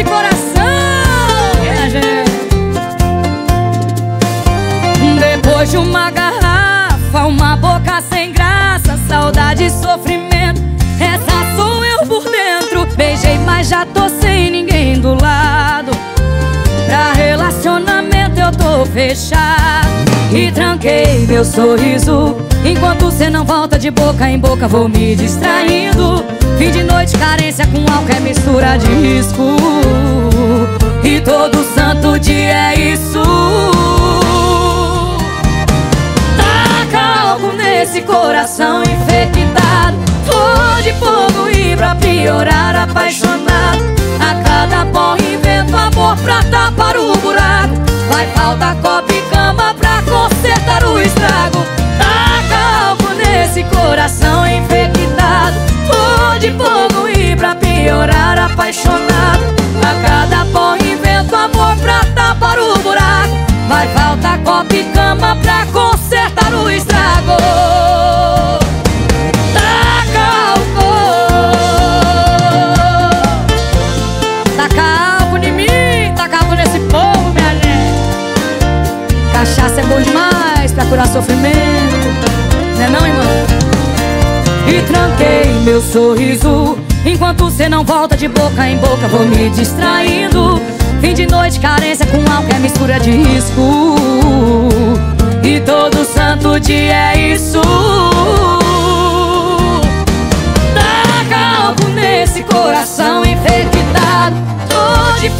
nesse coração. Depois de uma garrafa, uma boca sem graça, saudade e sofrimento. Essa sou eu por dentro. Beijei, mas já tô sem ninguém do lado. Pra relacionamento eu tô fechado. E tranquei meu sorriso. Enquanto cê não volta de boca em boca, vou me distraindo. Fim de noite, carência com álcool é mistura de risco. Todo santo dia é isso. Taca álcool nesse coração infectado. Flor de fogo e pra piorar, apaixonado. A cada pó invento amor pra tapar o buraco. Vai faltar copo e cama pra consertar o estrago. Taca álcool nesse coração infectado. Flor de fogo e pra piorar, apaixonado. Pra consertar o estrago. Taca álcool. Taca álcool em mim, taca álcool nesse povo, minha gente. Cachaça é bom demais pra curar sofrimento. Né não, irmão? E tranquei meu sorriso Enquanto cê não volta de boca em boca Vou me distraindo Fim de noite, carência com álcool É mistura de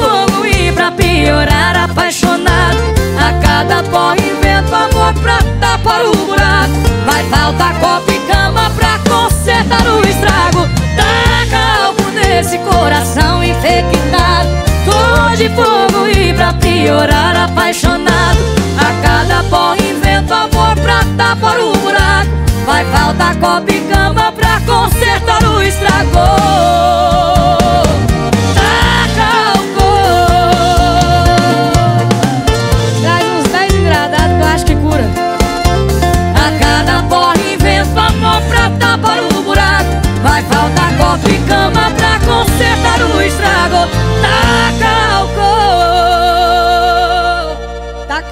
fogo e pra piorar apaixonado. A cada pó invento amor pra tapar o buraco. Vai faltar copo e cama pra consertar o estrago. Taca álcool nesse coração infectado. Tô de fogo e pra piorar apaixonado. A cada pó invento amor pra tapar o buraco. Vai faltar copo e cama pra consertar o estrago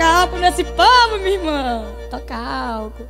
álcool nesse povo, meu irmão Taca álcool